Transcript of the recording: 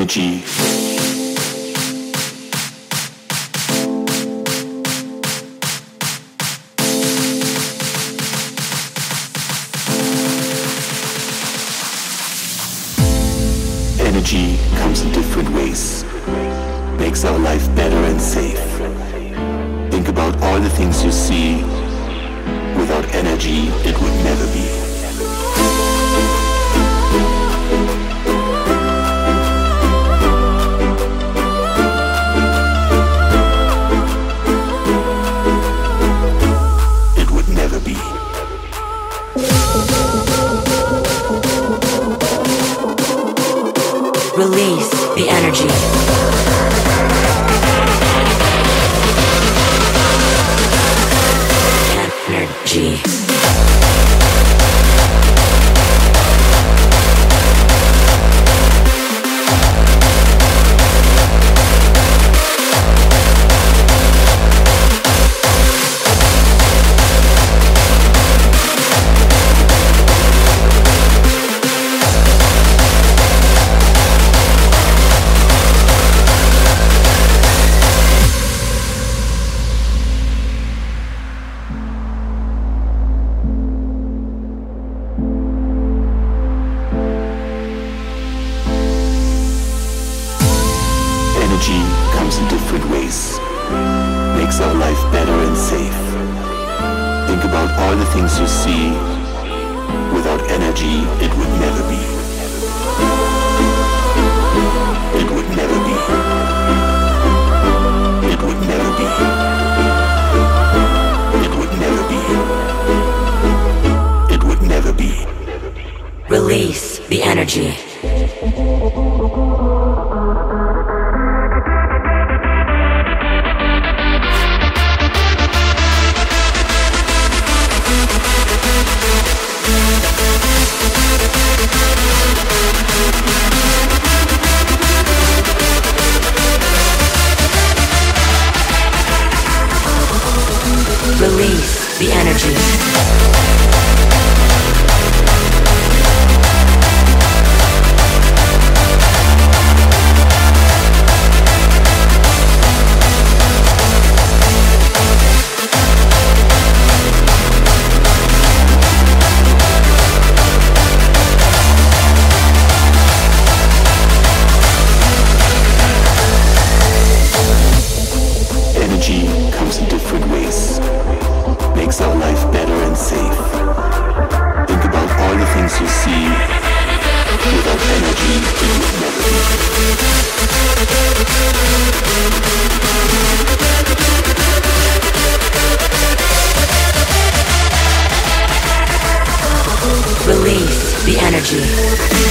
Energy. Energy comes in different ways. Makes our life better and safe. Think about all the things you see. Without energy, it would never be. The energy. Energy comes in different ways. Makes our life better and safe. Think about all the things you see. Without energy, it would never be. It would never be. It would never be. It would never be. It would never be. Release the energy. Energy Makes our life better and safe. Think about all the things you see. Without energy. Release the energy.